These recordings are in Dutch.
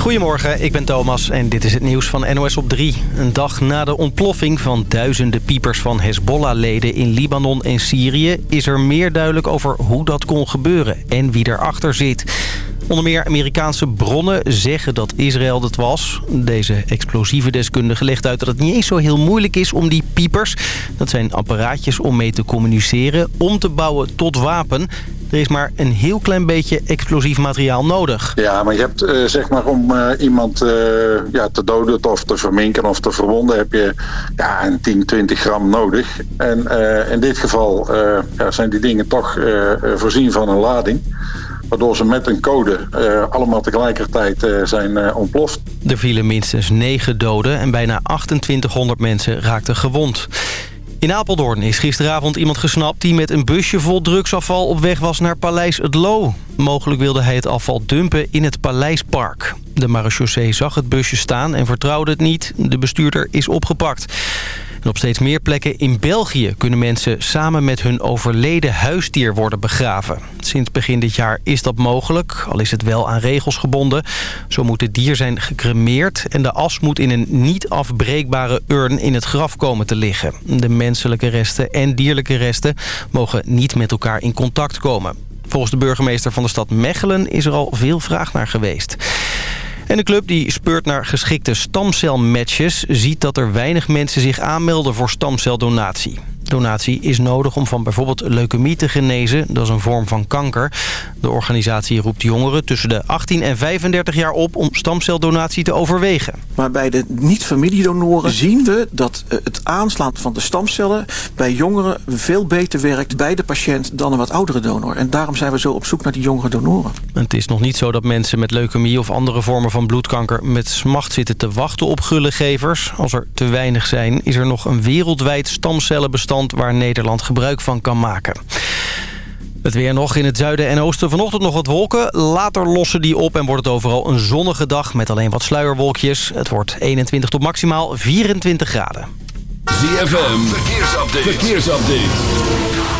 Goedemorgen, ik ben Thomas en dit is het nieuws van NOS op 3. Een dag na de ontploffing van duizenden piepers van Hezbollah-leden in Libanon en Syrië... is er meer duidelijk over hoe dat kon gebeuren en wie erachter zit. Onder meer Amerikaanse bronnen zeggen dat Israël dat was. Deze explosieve deskundige legt uit dat het niet eens zo heel moeilijk is om die piepers... dat zijn apparaatjes om mee te communiceren, om te bouwen tot wapen... Er is maar een heel klein beetje explosief materiaal nodig. Ja, maar je hebt uh, zeg maar om uh, iemand uh, ja, te doden of te verminken of te verwonden... heb je ja, een 10, 20 gram nodig. En in dit geval ja, zijn die dingen toch voorzien van een lading waardoor ze met een code uh, allemaal tegelijkertijd uh, zijn uh, ontploft. Er vielen minstens 9 doden en bijna 2800 mensen raakten gewond. In Apeldoorn is gisteravond iemand gesnapt die met een busje vol drugsafval op weg was naar Paleis Het Loo. Mogelijk wilde hij het afval dumpen in het Paleispark. De marechaussee zag het busje staan en vertrouwde het niet. De bestuurder is opgepakt. Op steeds meer plekken in België kunnen mensen samen met hun overleden huisdier worden begraven. Sinds begin dit jaar is dat mogelijk, al is het wel aan regels gebonden. Zo moet het dier zijn gecremeerd en de as moet in een niet afbreekbare urn in het graf komen te liggen. De menselijke resten en dierlijke resten mogen niet met elkaar in contact komen. Volgens de burgemeester van de stad Mechelen is er al veel vraag naar geweest. En de club die speurt naar geschikte stamcelmatches... ziet dat er weinig mensen zich aanmelden voor stamceldonatie. Donatie is nodig om van bijvoorbeeld leukemie te genezen. Dat is een vorm van kanker. De organisatie roept jongeren tussen de 18 en 35 jaar op... om stamceldonatie te overwegen. Maar bij de niet-familiedonoren zien we dat eh, het aanslaan van de stamcellen... bij jongeren veel beter werkt bij de patiënt dan een wat oudere donor. En daarom zijn we zo op zoek naar die jongere donoren. Het is nog niet zo dat mensen met leukemie of andere vormen van bloedkanker... met smacht zitten te wachten op gullegevers. Als er te weinig zijn, is er nog een wereldwijd stamcellenbestand waar Nederland gebruik van kan maken. Het weer nog in het zuiden en oosten. Vanochtend nog wat wolken. Later lossen die op en wordt het overal een zonnige dag met alleen wat sluierwolkjes. Het wordt 21 tot maximaal 24 graden. ZFM, verkeersupdate. verkeersupdate.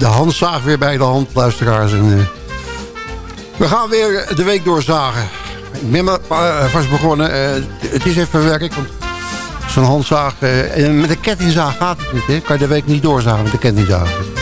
De handzaag weer bij de hand, luisteraars. En, uh, we gaan weer de week doorzagen. Ik ben maar uh, vast begonnen. Uh, het is even werk, want zo'n handzaag... met een kettingzaag gaat het niet, hè? Kan je de week niet doorzagen met de kettingzaag.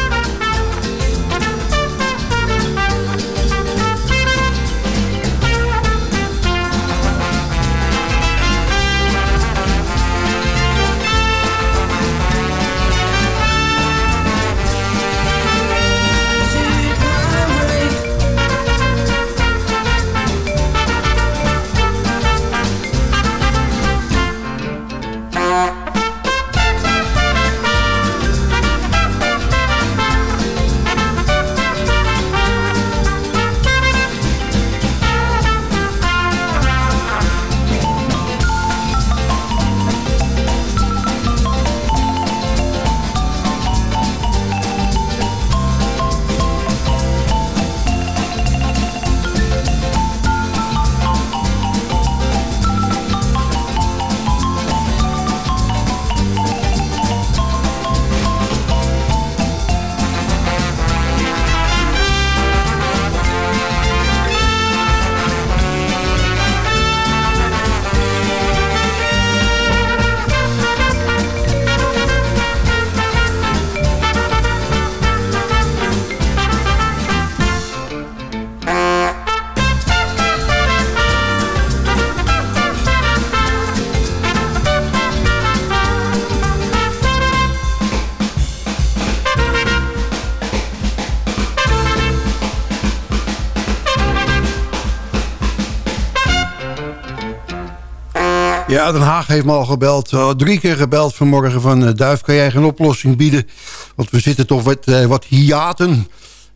Den Haag heeft me al gebeld. Drie keer gebeld vanmorgen van uh, Duif. Kan jij geen oplossing bieden? Want we zitten toch wat, uh, wat hiaten.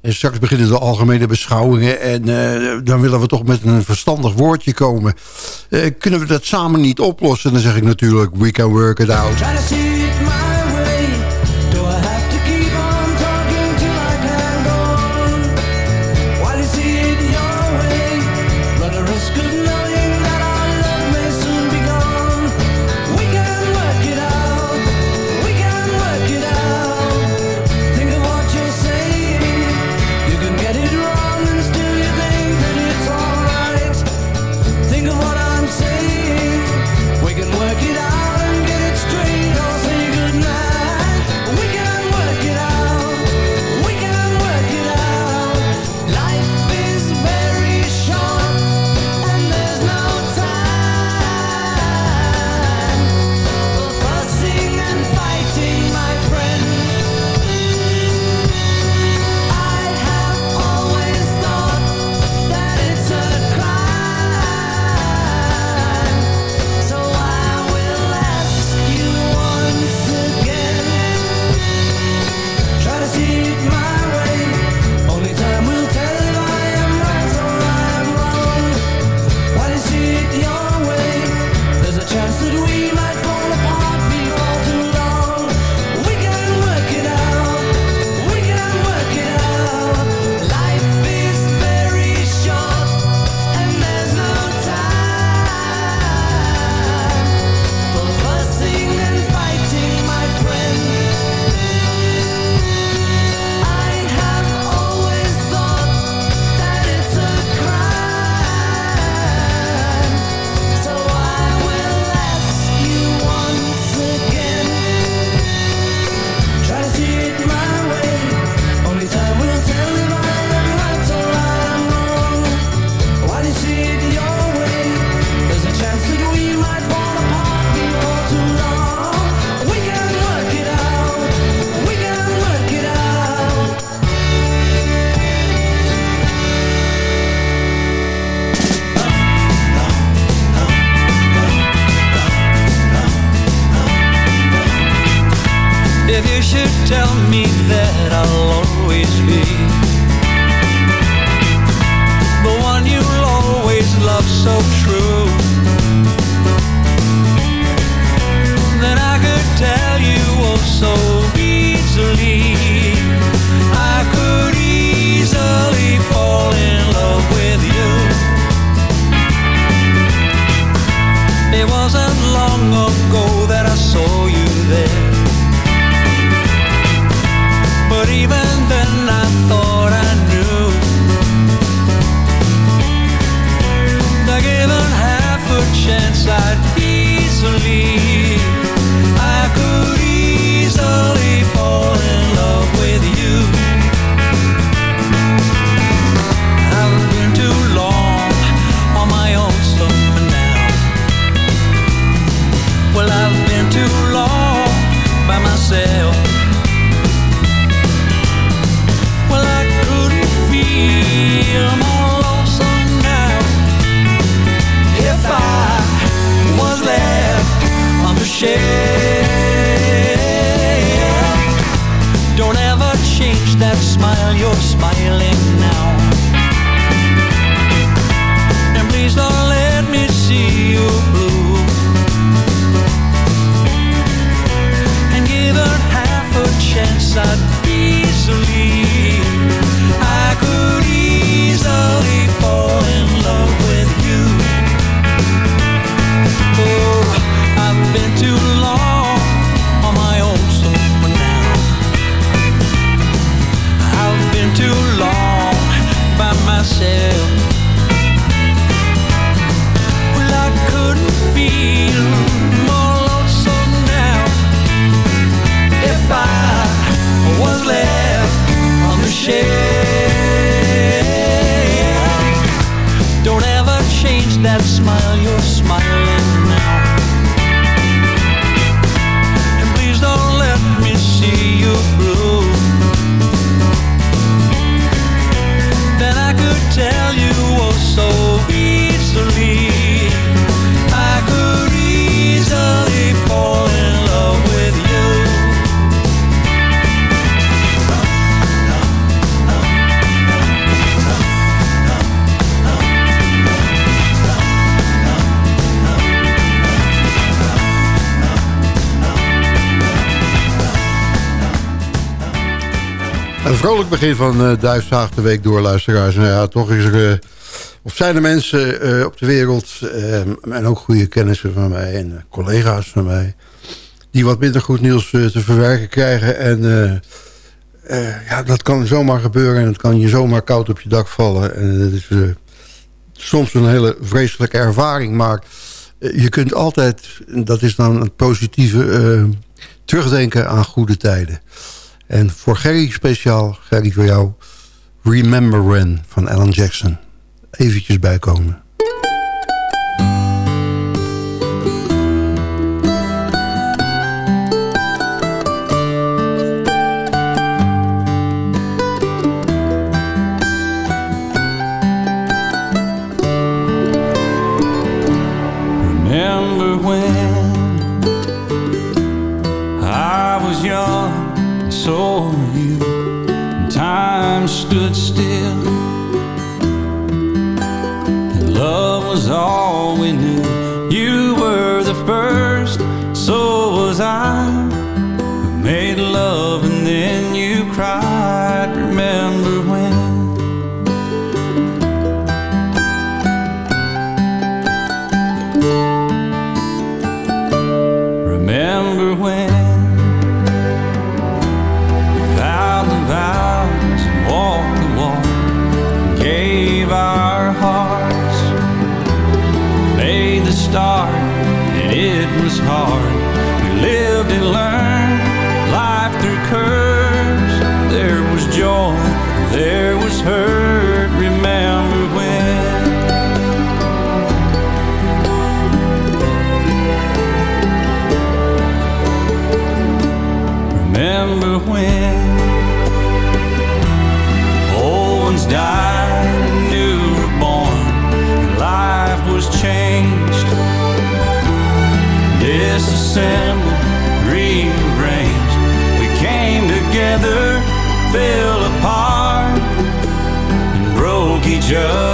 En straks beginnen de algemene beschouwingen. En dan willen we toch met een verstandig woordje komen. kunnen we dat samen niet oplossen? Dan zeg ik natuurlijk, we can work it out. Vrolijk begin van uh, Duifzaag de week door, luisteraars. Nou ja, toch is er, uh, of zijn er mensen uh, op de wereld... en ook goede kennissen van mij en collega's van mij... die wat minder goed nieuws te verwerken krijgen. En ja, dat kan zomaar gebeuren en het kan je zomaar koud op je dak vallen. En dat is soms een hele vreselijke ervaring, maar... je kunt altijd, dat is dan het positieve, terugdenken aan goede tijden. En voor Gerry speciaal, Gerry voor jou... Remember When van Alan Jackson. Eventjes bijkomen. Saw you and time stood still. And love was all we knew. You were the first so just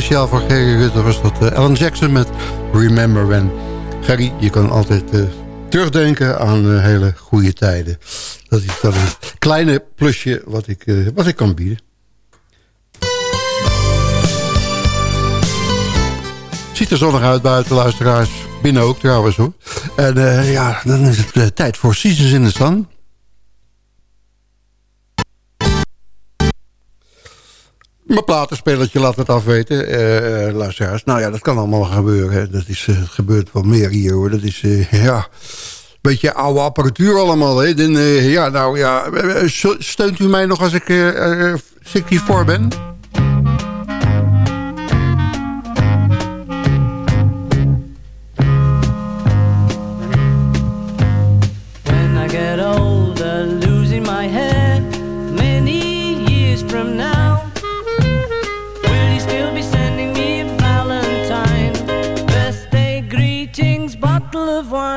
speciaal voor Gerry Rutte was dat uh, Alan Jackson met Remember When. Gerry, je kan altijd terugdenken aan hele goede tijden. Dat is dan een kleine plusje wat ik, wat ik kan bieden. Ziet er zonnig uit buiten, luisteraars. Binnen ook trouwens hoor. En ja, dan is het tijd voor Seasons in the Sun. Mijn platenspelletje laat het afweten, uh, luisteraars. Nou ja, dat kan allemaal gebeuren. Dat is, uh, gebeurt wel meer hier hoor. Dat is, uh, ja, beetje oude apparatuur allemaal. Hè. Ja, nou ja, steunt u mij nog als ik uh, 64 ben?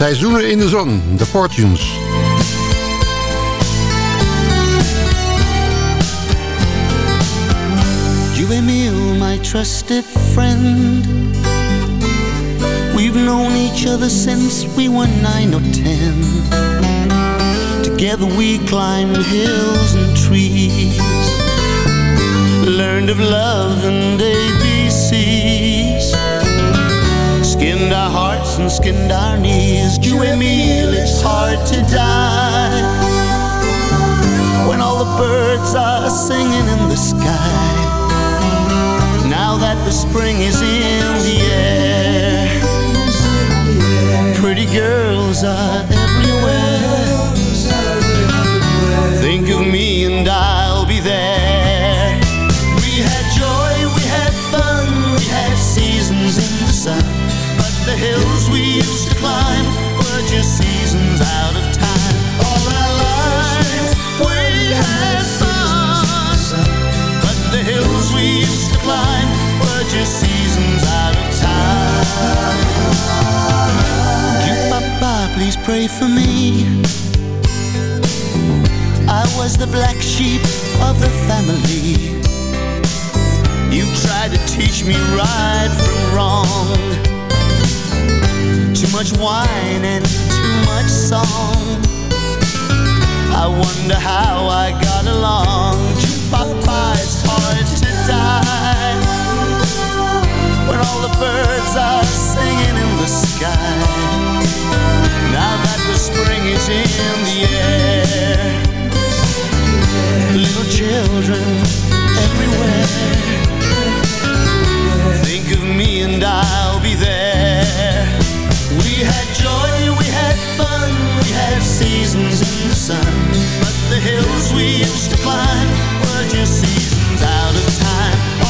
Seizoenen in de zon. De Fortunes. You Emil, my trusted friend We've known each other since we were nine or ten Together we climbed hills and trees Learned of love and ABCs Skinned our hearts and skinned our knees. And me, it's hard to die. When all the birds are singing in the sky. Now that the spring is in the air. Pretty girls are everywhere. Pray for me. I was the black sheep of the family. You tried to teach me right from wrong. Too much wine and too much song. I wonder how I got along. Papa, it's hard to die. When all the birds are is in the air. Little children everywhere. Think of me and I'll be there. We had joy, we had fun, we had seasons in the sun. But the hills we used to climb were just seasons out of time.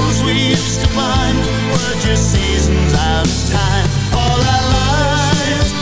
we used to climb were just seasons out of time. All our lives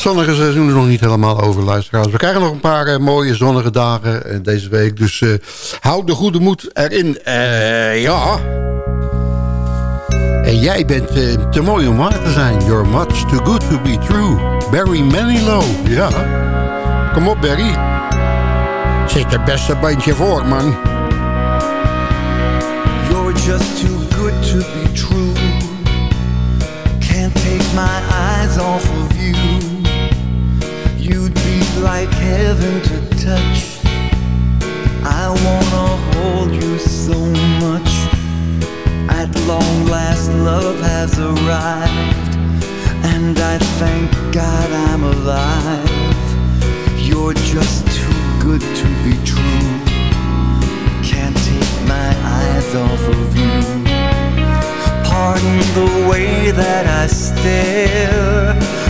zonnige seizoen is nog niet helemaal over, luisteraars. We krijgen nog een paar eh, mooie zonnige dagen eh, deze week. Dus eh, houd de goede moed erin. Ja. En jij bent te mooi om waar te zijn. You're much too good to be true. Barry Manilow. Ja. Kom op, Barry. Zit er best een bandje voor, man. You're just too good to be true. Can't take my eyes off of you. Like heaven to touch. I wanna hold you so much. At long last, love has arrived. And I thank God I'm alive. You're just too good to be true. Can't take my eyes off of you. Pardon the way that I stare.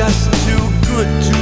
Just too good to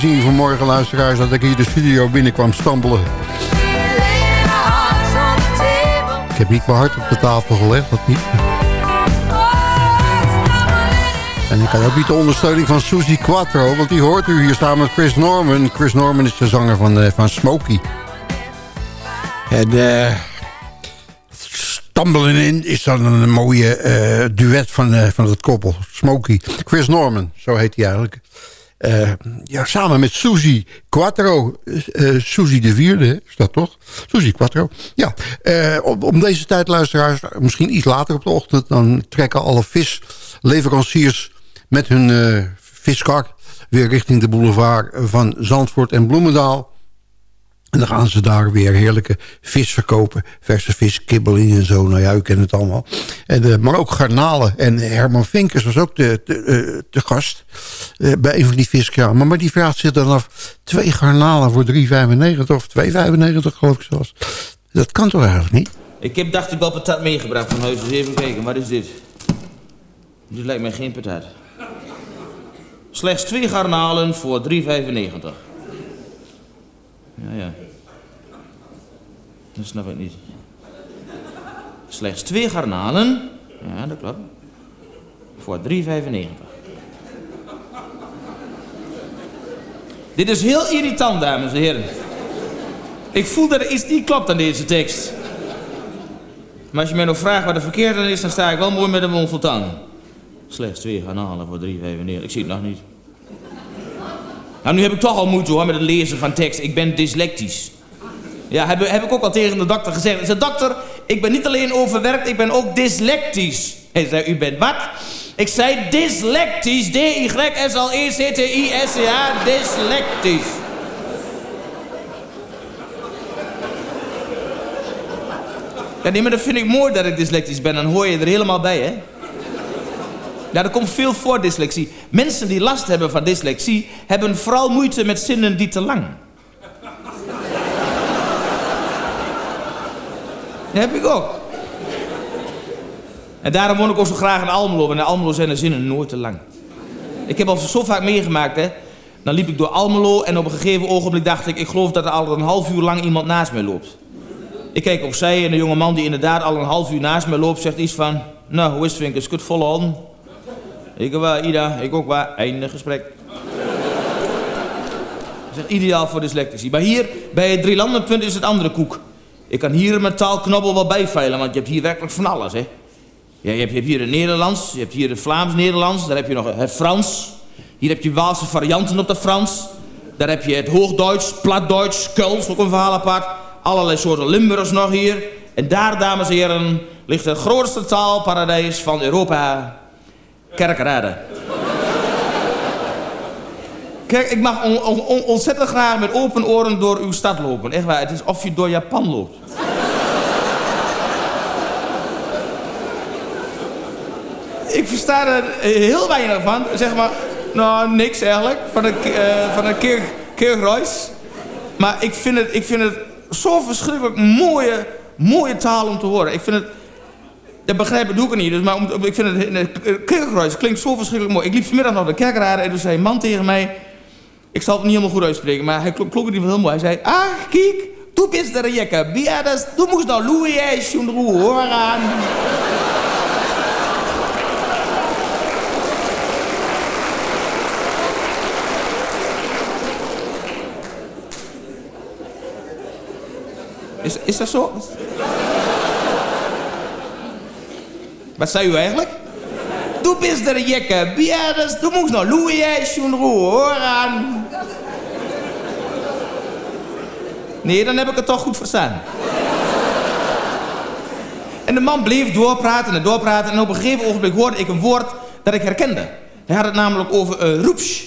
zien vanmorgen, luisteraars, dat ik hier de studio binnenkwam stampelen. Ik heb niet mijn hart op de tafel gelegd, dat niet. En ik had ook niet de ondersteuning van Suzy Quattro, want die hoort u hier samen met Chris Norman. Chris Norman is de zanger van, eh, van Smokey. En eh In is dan een mooie eh, duet van, eh, van het koppel. Smokey. Chris Norman, zo heet hij eigenlijk. Eh, ja, samen met Suzy Quattro. eh Suzy de vierde, is dat toch? Suzy Quattro. Ja, eh, om, om deze tijd, luisteraars, misschien iets later op de ochtend... dan trekken alle visleveranciers met hun viskar... weer richting de boulevard van Zandvoort en Bloemendaal... En dan gaan ze daar weer heerlijke vis verkopen. Verse vis, kibbeling en zo. Nou ja, u kent het allemaal. En, eh, maar ook garnalen. En Herman Vinkers was ook te, te, eh, te gast eh, bij een van die viskramen. Maar die vraagt zich dan af... twee garnalen voor 3,95 of 2,95 geloof ik zelfs. Dat kan toch eigenlijk niet? Ik heb dacht ik wel patat meegebracht van huis. Dus even kijken, wat is dit? Dit lijkt mij geen patat. Slechts twee garnalen voor 3,95. Ja, ja. Dat snap ik niet. Slechts twee garnalen. Ja, dat klopt. Voor 3,95. Dit is heel irritant, dames en heren. Ik voel dat er iets niet klopt aan deze tekst. Maar als je mij nog vraagt wat er verkeerd aan is, dan sta ik wel mooi met een mond vol tang. Slechts twee garnalen voor 3,95. Ik zie het nog niet. Nou, nu heb ik toch al moeite hoor met het lezen van tekst. Ik ben dyslectisch. Ja, heb, heb ik ook al tegen de dokter gezegd. Ik zei, dokter, ik ben niet alleen overwerkt, ik ben ook dyslectisch. Hij zei, u bent wat? Ik zei dyslectisch. D-Y-S-L-E-C-T-I-S-C-A. Dyslectisch. Ja, nee, maar dat vind ik mooi dat ik dyslectisch ben. Dan hoor je er helemaal bij, hè? Ja, er komt veel voor dyslexie. Mensen die last hebben van dyslexie... hebben vooral moeite met zinnen die te lang. Dat heb ik ook. En daarom woon ik ook zo graag in Almelo. Want in Almelo zijn de zinnen nooit te lang. Ik heb al zo vaak meegemaakt, hè. Dan liep ik door Almelo en op een gegeven ogenblik dacht ik... ik geloof dat er al een half uur lang iemand naast mij loopt. Ik kijk opzij en de jonge man die inderdaad al een half uur naast mij loopt... zegt iets van... Nou, hoe is het? Kut volhouden? Ik wel, Ida. Ik ook wel. Einde gesprek. Dat is ideaal voor dyslectici. Maar hier, bij het drielandenpunt, is het andere koek. Ik kan hier mijn taalknobbel wel bijveilen, want je hebt hier werkelijk van alles, hè. Ja, je, hebt, je hebt hier het Nederlands, je hebt hier het Vlaams-Nederlands, daar heb je nog het Frans. Hier heb je Waalse varianten op het Frans. Daar heb je het Hoogduits, Platduits, Kuls, ook een verhaal apart. Allerlei soorten Limburgers nog hier. En daar, dames en heren, ligt het grootste taalparadijs van Europa. Kerkrade. Kijk, ik mag on- on- on- ontzettend graag met open oren door uw stad lopen. Echt waar, het is of je door Japan loopt. Ik versta er heel weinig van. Zeg maar, nou, niks eigenlijk. Van een, uh, van een keer. Maar ik vind, het, ik vind het zo verschrikkelijk mooie, mooie taal om te horen. Ik vind het... Dat begrijpen doe ik niet. Dus, maar om, ik vind het... Kerkreis klinkt zo verschrikkelijk mooi. Ik liep vanmiddag nog de kerkraden en toen zei een man tegen mij... Ik zal het niet helemaal goed uitspreken, maar hij klonk, het niet heel mooi. Hij zei... Ah, kijk, du bist der Jekke. Ja, das, du moest nou Louis schon horen. Is, is dat zo? Wat zei u eigenlijk? Du bist der Jekke. Das, du moest nou Louis schon horen. Nee, dan heb ik het toch goed verstaan. En de man bleef doorpraten en doorpraten. En op een gegeven ogenblik hoorde ik een woord dat ik herkende. Hij had het namelijk over een roeps.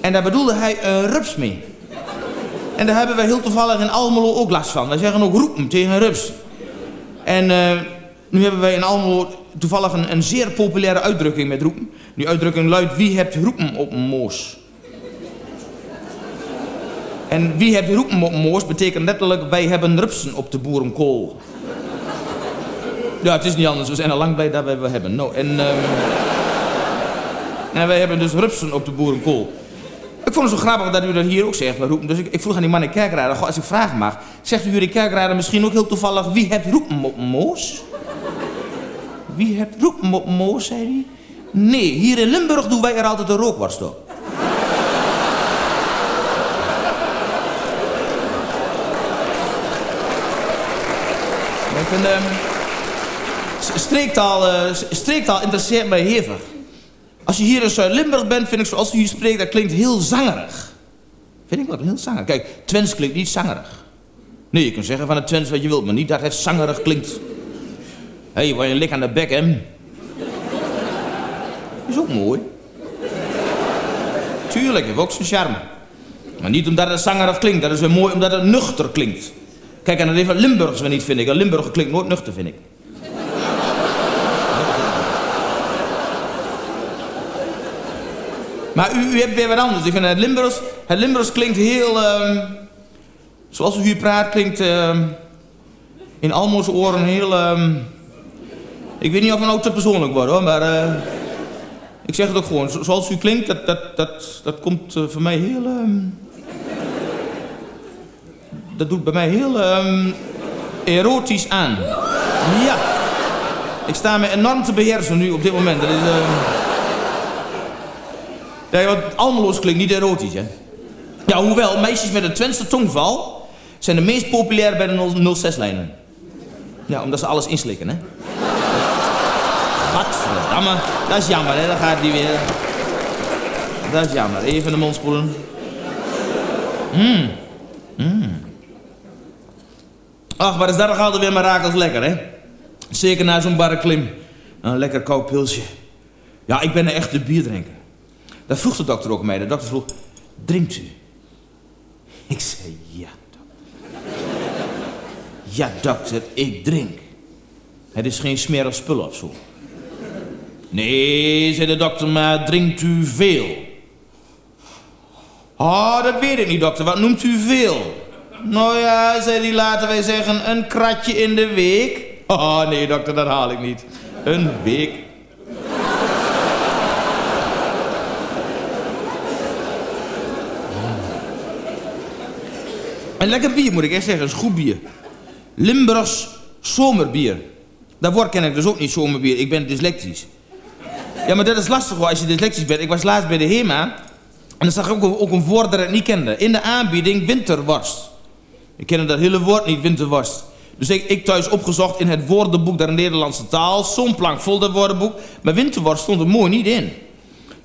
En daar bedoelde hij een rups mee. En daar hebben wij heel toevallig in Almelo ook last van. Wij zeggen ook roepen tegen rups. En uh, nu hebben wij in Almelo toevallig een, een, zeer populaire uitdrukking met roepen. Die uitdrukking luidt, wie hebt roepen op een moos? En wie hebt roepen op een moos betekent letterlijk, wij hebben rupsen op de boerenkool. Ja, het is niet anders. We zijn al lang blij dat wij we hebben. Nou, en, um, en wij hebben dus rupsen op de boerenkool. Ik vond het zo grappig dat u dat hier ook zegt, roepen. Dus ik, ik vroeg aan die man in kerkraden, als ik vragen mag... zegt u in kerkraden misschien ook heel toevallig... wie hebt roepen op moos? Wie hebt een moos, zei hij. Nee, hier in Limburg doen wij er altijd een rookworst op. Ik vind, um, streektaal, uh, streektaal interesseert mij hevig. Als je hier in Zuid-Limburg bent, vind ik zoals u hier spreekt, dat klinkt heel zangerig. Vind ik wel, heel zangerig. Kijk, Twents klinkt niet zangerig. Nee, je kunt zeggen van het Twents wat je wilt, maar niet dat het zangerig klinkt. Hé, hey, waar je aan de bek, hè? Is ook mooi. Tuurlijk, heeft ook zijn charme. Maar niet omdat het zangerig klinkt, dat is weer mooi omdat het nuchter klinkt. Kijk, en dat heeft Limburgs weer niet, vind ik. Een Limburger klinkt nooit nuchter, vind ik. Maar u, u hebt weer wat anders. Ik vind het Limburgs, het Limburgs klinkt heel... Um, zoals u hier praat, klinkt um, in Almo's oren heel... Um, ik weet niet of het nou te persoonlijk wordt, hoor. Maar uh, ik zeg het ook gewoon. Zoals u klinkt, dat, dat, dat, dat komt uh, voor mij heel... dat doet bij mij heel erotisch aan. Ja. Ik sta me enorm te beheersen nu op dit moment. Dat is... Ja, want Almeloos klinkt niet erotisch, hè? Ja, hoewel, meisjes met een Twentse tongval zijn de meest populair bij de 06-lijnen. Ja, omdat ze alles inslikken, hè. Gadverdamme, dat is jammer, hè. Dan gaat die weer. Dat is jammer. Even de mond spoelen. Mmm. Mmm. Ach, maar is dat nog altijd weer mirakels lekker, hè? Zeker na zo'n barre klim. Een lekker koud pilsje. Ja, ik ben een echte bierdrinker. Dat vroeg de dokter ook mij. De dokter vroeg, drinkt u? Ik zei, ja, dokter. Ja, dokter, ik drink. Het is geen smerig spul of zo. Nee, zei de dokter, maar drinkt u veel? Oh, dat weet ik niet, dokter. Wat noemt u veel? Nou ja, zei hij, laten wij zeggen, een kratje in de week. Oh, nee, dokter, dat haal ik niet. Een week. Een lekker bier, moet ik echt zeggen. is goed bier. Limburgs zomerbier. Dat woord ken ik dus ook niet, zomerbier. Ik ben dyslectisch. Ja, maar dat is lastig hoor, als je dyslectisch bent. Ik was laatst bij de HEMA. En dan zag ik ook, een woord dat ik niet kende. In de aanbieding winterworst. Ik kende dat hele woord niet, winterworst. Dus ik, ik thuis opgezocht in het woordenboek der Nederlandse taal. Zo'n plank vol dat woordenboek. Maar winterworst stond er mooi niet in.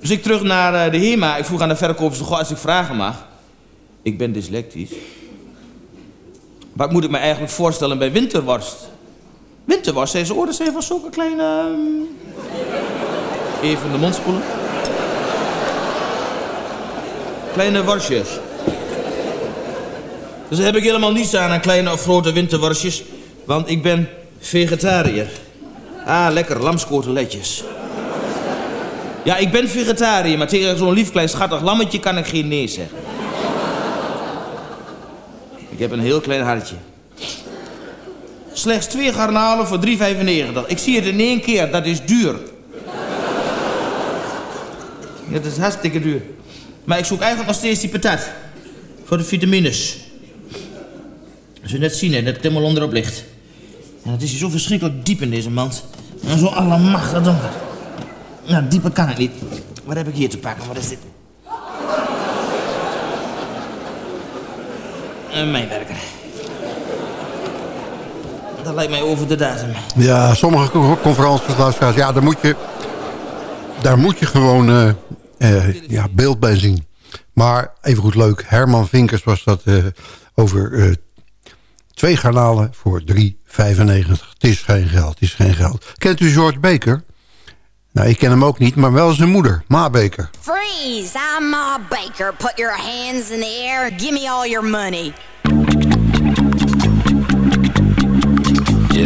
Dus ik terug naar eh, de HEMA. Ik vroeg aan de verkoopster, als ik vragen mag. Ik ben dyslectisch. Wat moet ik me eigenlijk voorstellen bij winterworst? Winterworst, zei ze, oh, dat zijn van zulke kleine... ehm, Even de mond spoelen. Kleine worstjes. Dus heb ik helemaal niets aan, aan kleine of grote winterworstjes. Want ik ben vegetariër. Ah, lekker, lamskoteletjes. Ja, ik ben vegetariër, maar tegen zo'n lief klein schattig lammetje kan ik geen nee zeggen. Ik heb een heel klein hartje. Slechts twee garnalen voor 3,95. Ik zie het in één keer, dat is duur. Dat is hartstikke duur. Maar ik zoek eigenlijk nog steeds die patat. Voor de vitamines. Als je net zien, hè, dat het helemaal onderop ligt. En het is hier zo verschrikkelijk diep in deze mand. En zo allemachtig donker. Nou, dieper kan het niet. Wat heb ik hier te pakken? Wat is dit? Een mijnwerker. Dat lijkt mij over de datum. Ja, sommige co- conferenties, ja, daar moet je, daar moet je gewoon eh, eh, ja, beeld bij zien. Maar even goed leuk, Herman Vinkers was dat eh, over twee garnalen voor 3,95. Het is geen geld, het is geen geld. Kent u George Baker? Nou, ik ken hem ook niet, maar wel zijn moeder, Ma Baker. Freeze! I'm Ma Baker. Put your hands in the air. Give me all your money.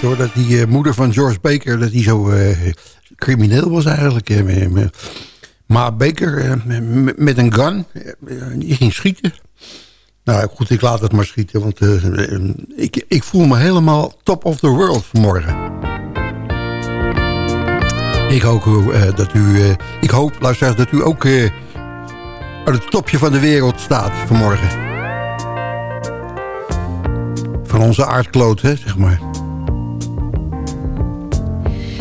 Dat die eh, moeder van George Baker... dat die zo eh, crimineel was eigenlijk. eh, maar Baker met een gun, die ging schieten. Nou goed, ik laat het maar schieten. Want ik, ik voel me helemaal top of the world vanmorgen. Ik hoop, dat u, ik hoop luisteraars, dat u ook aan het topje van de wereld staat vanmorgen. Van onze aardkloot, hè, zeg maar.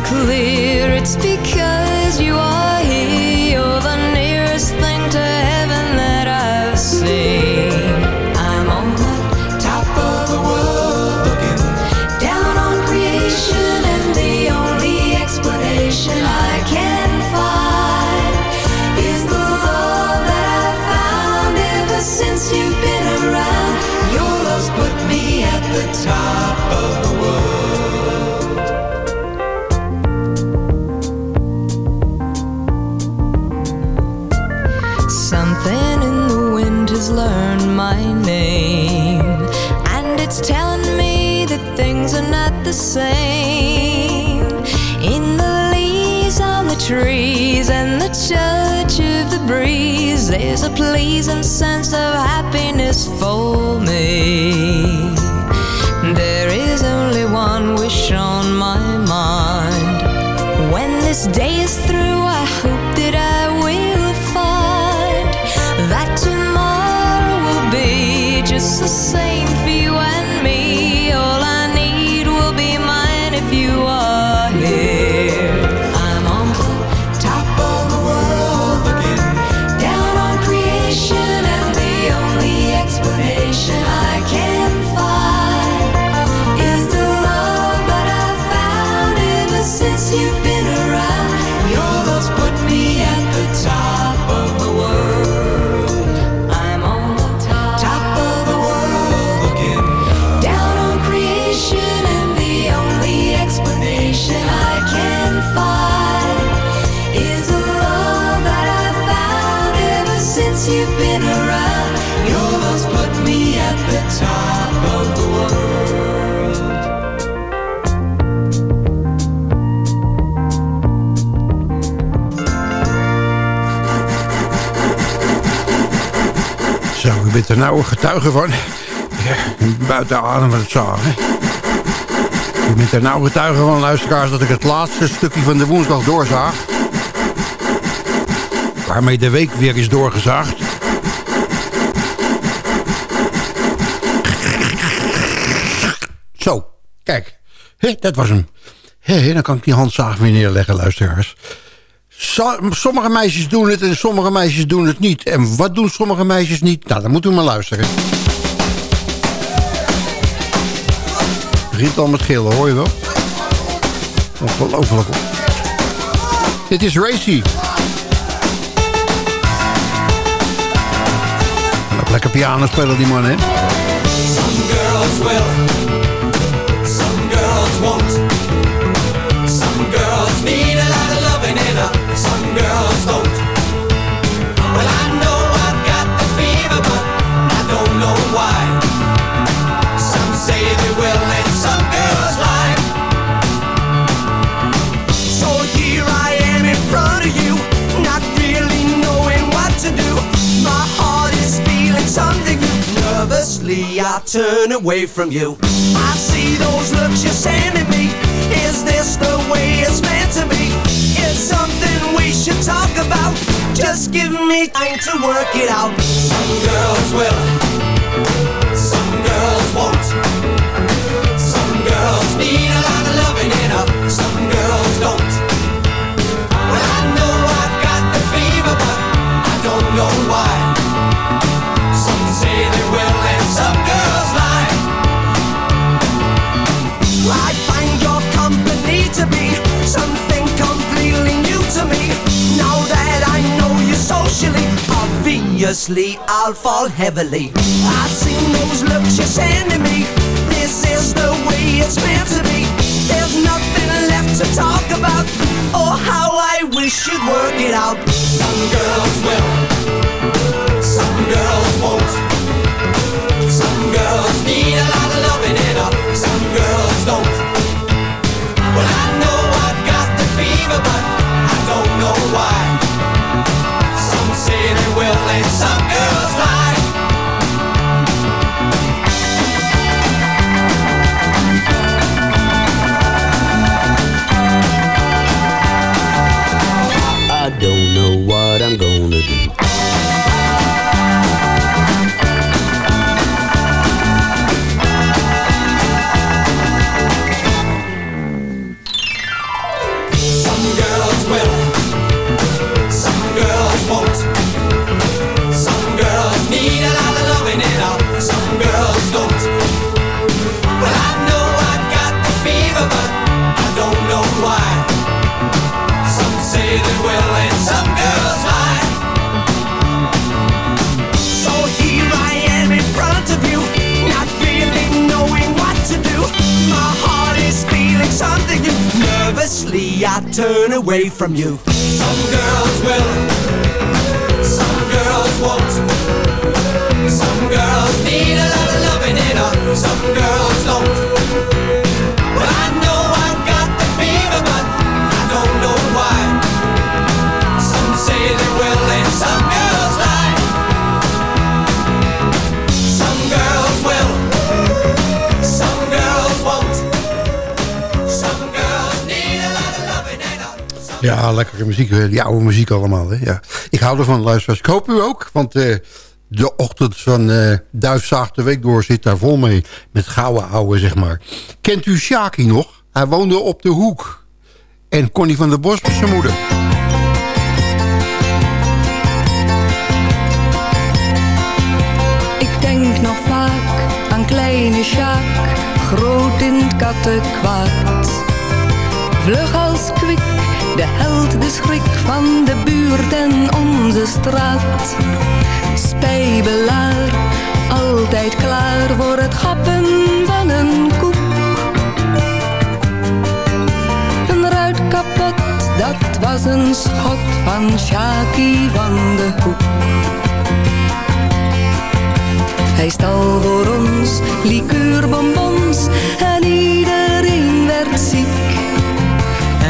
Clear it's because you are here. The same. In the leaves on the trees and the touch of the breeze, there's a pleasing sense of happiness for me. There is only one wish on my mind. When this day is through, I hope that I will find that tomorrow will be just the same bent er nou een getuige van. Buiten adem van het zagen. U bent er nou getuige van, luisteraars, dat ik het laatste stukje van de woensdag doorzaag. Waarmee de week weer is doorgezaagd. Zo, kijk. Hé, dat was hem. Hé, dan kan ik die handzaag weer neerleggen, luisteraars. Sommige meisjes doen het en sommige meisjes doen het niet. En wat doen sommige meisjes niet? Nou, dan moet u maar luisteren. Begint al met gillen, hoor je wel? Ongelooflijk. Dit is Racy. En ook lekker piano spelen die man, hè? I turn away from you. I see those looks you're sending me. Is this the way it's meant to be? It's something we should talk about. Just give me time to work it out. Some girls will, some girls won't. Some girls need a lot of loving in her, some girls don't. Well, I know I've got the fever, but I don't know why. Obviously I'll fall heavily. I've seen those looks you're sending me. This is the way it's meant to be. There's nothing left to talk about. Oh, how I wish you'd work it out. Some girls will, some girls won't. Some girls need a lot of loving and her, some girls don't. Well, I know I've got the fever, but I don't know why. Some say they will, and some girls from you. Ja, lekkere muziek. eh, Die oude muziek allemaal. Hè? Ja. Ik hou ervan, luisteraars. Ik hoop u ook. Want eh, de ochtend van eh Duifzaag de Week door zit daar vol mee. Met gouden ouwe, zeg maar. Kent u Shaki nog? Hij woonde op de hoek. En Connie van der Bos was zijn moeder. Ik denk nog vaak aan kleine Sjaak, groot in kattenkwaad. Vlug de held, de schrik van de buurt en onze straat. Spijbelaar, altijd klaar voor het gappen van een koek. Een ruit kapot, dat was een schot van Sjaakie van de hoek. Hij stal voor ons liqueurbonbons en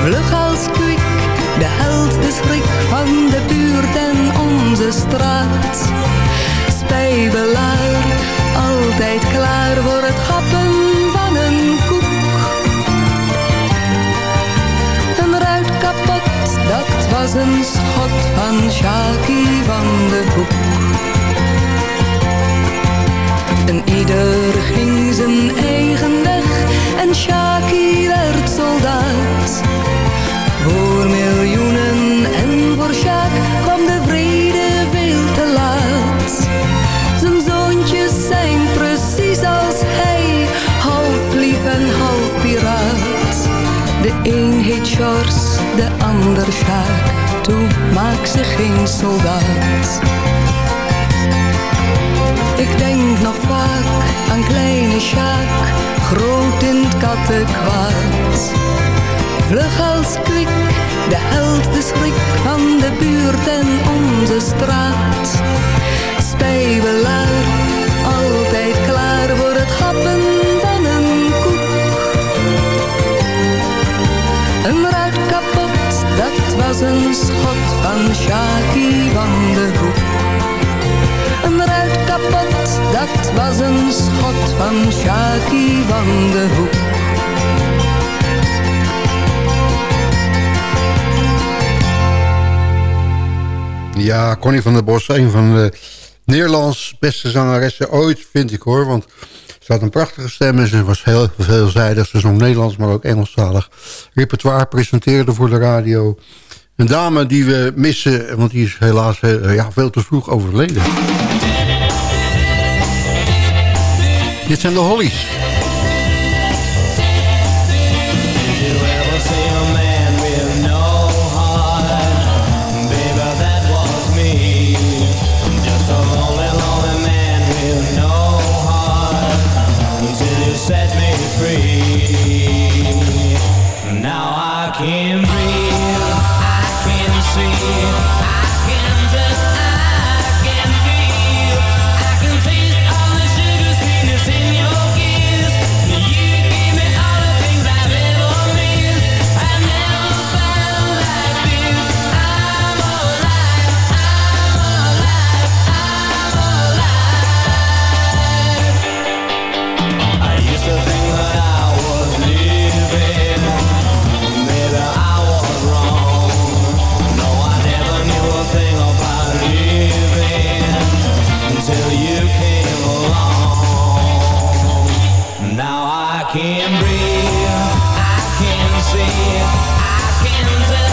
Vlug als kwik, de held, de schrik van de buurt en onze straat. Spijbelaar, altijd klaar voor het gappen van een koek. Een ruit kapot, dat was een schot van Sjaakie van de Hoek. En ieder ging zijn eigen weg en Shaki werd soldaat. Voor miljoenen en voor Sjaak kwam de vrede veel te laat. Zijn zoontjes zijn precies als hij, half lief en half piraat. De een heet Sjors, de ander Sjaak, toe maak ze geen soldaat. Nog vaak aan kleine Sjaak, groot in het kattenkwaad. Vlug als kwik, de held, de schrik van de buurt en onze straat. Spijbelaar, altijd klaar voor het happen van een koek. Een ruit kapot, dat was een schot van Sjaakie van de Hoek. Ruit kapot, dat was een schot van Sjaakie van de Hoek. Ja, Connie van der Bos, een van de Nederlands beste zangeressen ooit, vind ik hoor. Want ze had een prachtige stem en ze was heel veelzijdig. Ze zong Nederlands, maar ook Engelstalig. Repertoire presenteerde voor de radio. Een dame die we missen, want die is helaas eh, ja, veel te vroeg overleden. Dit zijn de Hollies. Now I can breathe, I can see, I can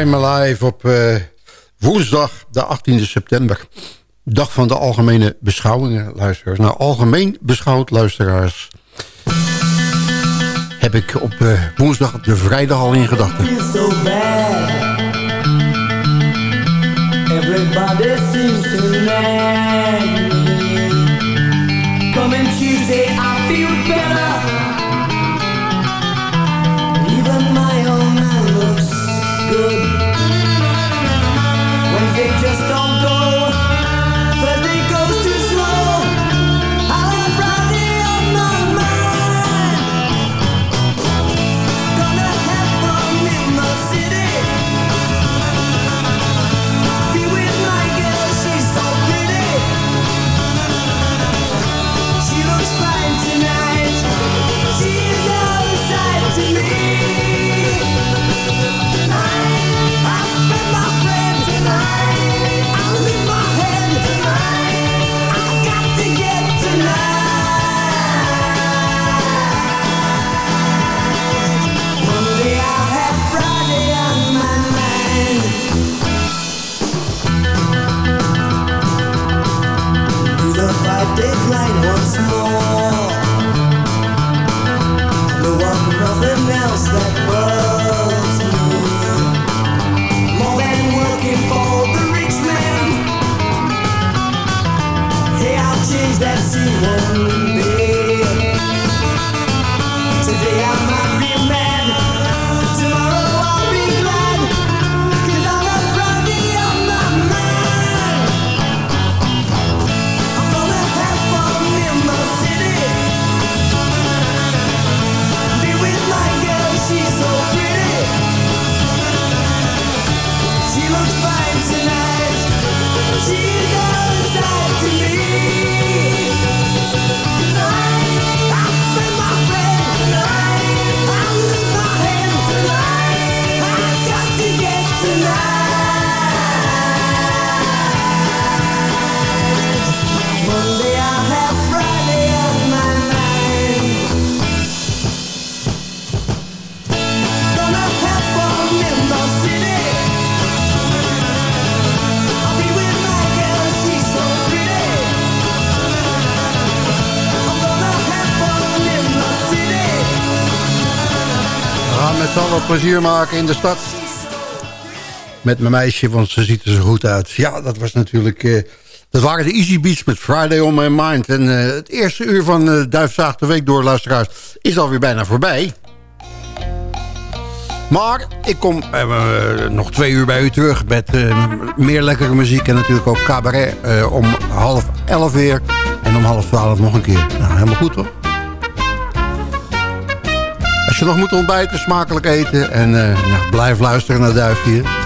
I'm Alive op eh, woensdag de 18e september. Dag van de algemene beschouwingen, luisteraars. Nou, algemeen beschouwd, luisteraars. Heb ik op eh, woensdag de vrijdag al in gedachten. Wednesday just don't go. one Allen plezier maken in de stad. Met mijn meisje, want ze ziet er zo goed uit. Ja, dat was natuurlijk... eh, dat waren de Easy Beats met Friday on My Mind. En eh, het eerste uur van uh, Duifzaag de Week door, luisteraars... is alweer bijna voorbij. Maar ik kom nog twee uur bij u terug... met meer lekkere muziek en natuurlijk ook cabaret... om half elf weer en om half twaalf nog een keer. Nou, helemaal goed, hoor. Als je nog moet ontbijten, smakelijk eten. En eh, nou, blijf luisteren naar Duifje.